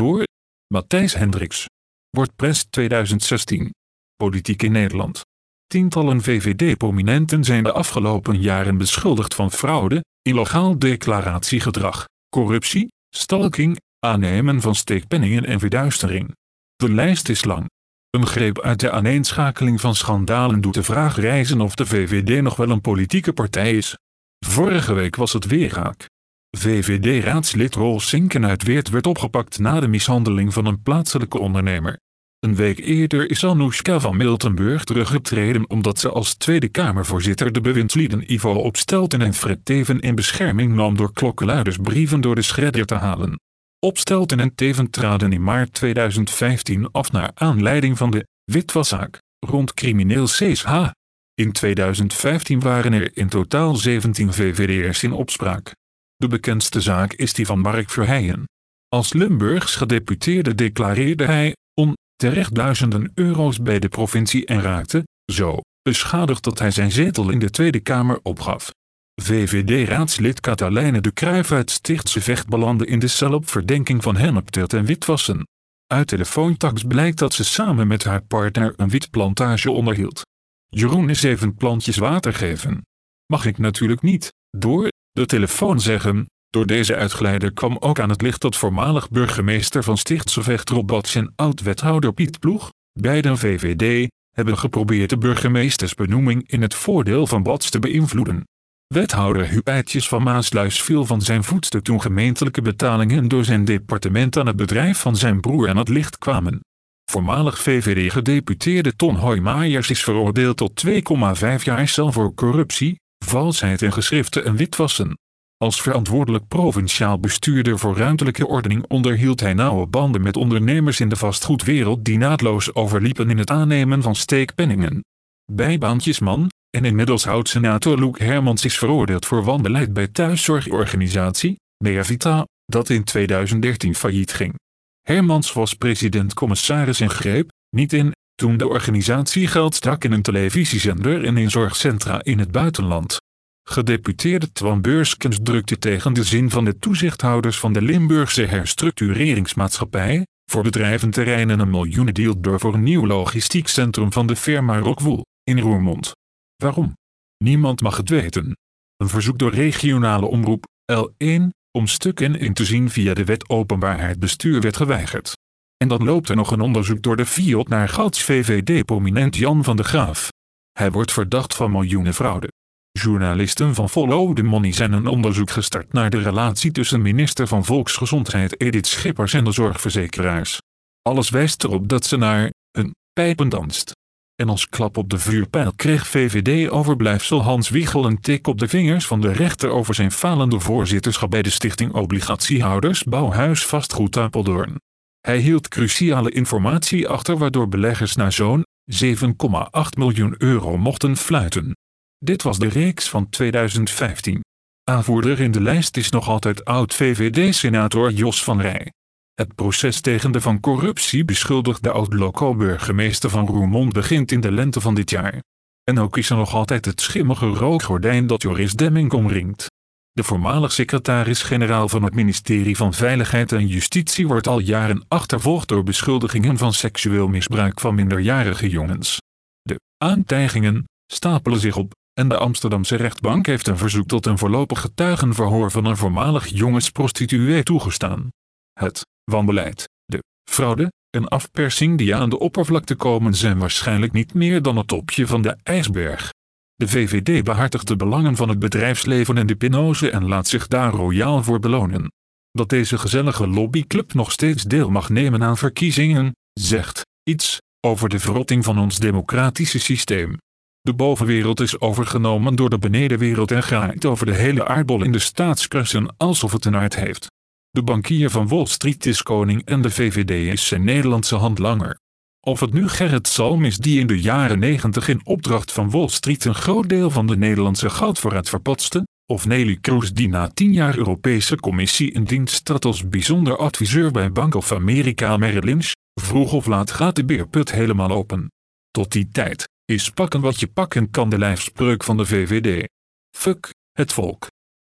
Door Matthijs Hendricks. WordPress 2016. Politiek in Nederland. Tientallen VVD-prominenten zijn de afgelopen jaren beschuldigd van fraude, illegaal declaratiegedrag, corruptie, stalking, aannemen van steekpenningen en verduistering. De lijst is lang. Een greep uit de aaneenschakeling van schandalen doet de vraag reizen of de VVD nog wel een politieke partij is. Vorige week was het weer raak. VVD-raadslid Rol Sinken uit Weert werd opgepakt na de mishandeling van een plaatselijke ondernemer. Een week eerder is Anoushka van Miltenburg teruggetreden omdat ze als Tweede Kamervoorzitter de bewindslieden Ivo Opstelten en Fred Teven in bescherming nam door klokkenluiders brieven door de shredder te halen. Opstelten en Teven traden in maart 2015 af naar aanleiding van de witwaszaak rond crimineel CSH. In 2015 waren er in totaal 17 VVD'ers in opspraak. De bekendste zaak is die van Mark Verheijen. Als Limburgs gedeputeerde declareerde hij onterecht duizenden euro's bij de provincie en raakte, zo, beschadigd dat hij zijn zetel in de Tweede Kamer opgaf. VVD-raadslid Catalijne de Kruijf uit Stichtse Vecht belandde in de cel op verdenking van hennepteelt en witwassen. Uit telefoontaks blijkt dat ze samen met haar partner een witplantage onderhield. Jeroen is even plantjes water geven. Mag ik natuurlijk niet, door de telefoon zeggen. Door deze uitgeleider kwam ook aan het licht dat voormalig burgemeester van Stichtse Rob en oud-wethouder Piet Ploeg, beiden VVD, hebben geprobeerd de burgemeestersbenoeming in het voordeel van Bats te beïnvloeden. Wethouder Huijtjes van Maasluis viel van zijn voetstuk toen gemeentelijke betalingen door zijn departement aan het bedrijf van zijn broer aan het licht kwamen. Voormalig VVD-gedeputeerde Ton Hoijmaiers is veroordeeld tot 2,5 jaar cel voor corruptie, valsheid en geschriften en witwassen. Als verantwoordelijk provinciaal bestuurder voor ruimtelijke ordening onderhield hij nauwe banden met ondernemers in de vastgoedwereld die naadloos overliepen in het aannemen van steekpenningen. Bijbaantjesman, en inmiddels oud-senator Loek Hermans is veroordeeld voor wanbeleid bij thuiszorgorganisatie, Vita, dat in 2013 failliet ging. Hermans was president-commissaris en greep, niet in, toen de organisatie geld stak in een televisiezender en in zorgcentra in het buitenland. Gedeputeerde Twan Beurskens drukte tegen de zin van de toezichthouders van de Limburgse herstructureringsmaatschappij, voor bedrijventerreinen een miljoenendeal door voor een nieuw logistiek centrum van de firma Rockwool, in Roermond. Waarom? Niemand mag het weten. Een verzoek door regionale omroep, L1, om stukken in te zien via de wet openbaarheid bestuur werd geweigerd. En dan loopt er nog een onderzoek door de FIOD naar Gats VVD-prominent Jan van de Graaf. Hij wordt verdacht van miljoenen fraude. Journalisten van Follow the Money zijn een onderzoek gestart naar de relatie tussen minister van Volksgezondheid Edith Schippers en de zorgverzekeraars. Alles wijst erop dat ze naar een pijpen danst. En als klap op de vuurpijl kreeg VVD-overblijfsel Hans Wiegel een tik op de vingers van de rechter over zijn falende voorzitterschap bij de stichting Obligatiehouders Bouwhuis Vastgoed Apeldoorn. Hij hield cruciale informatie achter waardoor beleggers naar zo'n 7,8 miljoen euro mochten fluiten. Dit was de reeks van 2015. Aanvoerder in de lijst is nog altijd oud-VVD-senator Jos van Rij. Het proces tegen de van corruptie beschuldigde oud-loco-burgemeester van Roermond begint in de lente van dit jaar. En ook is er nog altijd het schimmige rookgordijn dat Joris Demming omringt. De voormalig secretaris-generaal van het ministerie van Veiligheid en Justitie wordt al jaren achtervolgd door beschuldigingen van seksueel misbruik van minderjarige jongens. De aantijgingen stapelen zich op en de Amsterdamse rechtbank heeft een verzoek tot een voorlopig getuigenverhoor van een voormalig jongensprostituee toegestaan. Het wanbeleid, de fraude en afpersing die aan de oppervlakte komen zijn waarschijnlijk niet meer dan het topje van de ijsberg. De VVD behartigt de belangen van het bedrijfsleven en de pinose en laat zich daar royaal voor belonen. Dat deze gezellige lobbyclub nog steeds deel mag nemen aan verkiezingen, zegt iets over de verrotting van ons democratische systeem. De bovenwereld is overgenomen door de benedenwereld en graait over de hele aardbol in de staatskassen alsof het een aard heeft. De bankier van Wall Street is koning en de VVD is zijn Nederlandse handlanger. Of het nu Gerrit Salm is die in de jaren negentig in opdracht van Wall Street een groot deel van de Nederlandse goudvoorraad verpatste, of Nelly Kroes die na tien jaar Europese Commissie in dienst trad als bijzonder adviseur bij Bank of America Merrill Lynch, vroeg of laat gaat de beerput helemaal open. Tot die tijd is pakken wat je pakken kan de lijfspreuk van de VVD. Fuck het volk.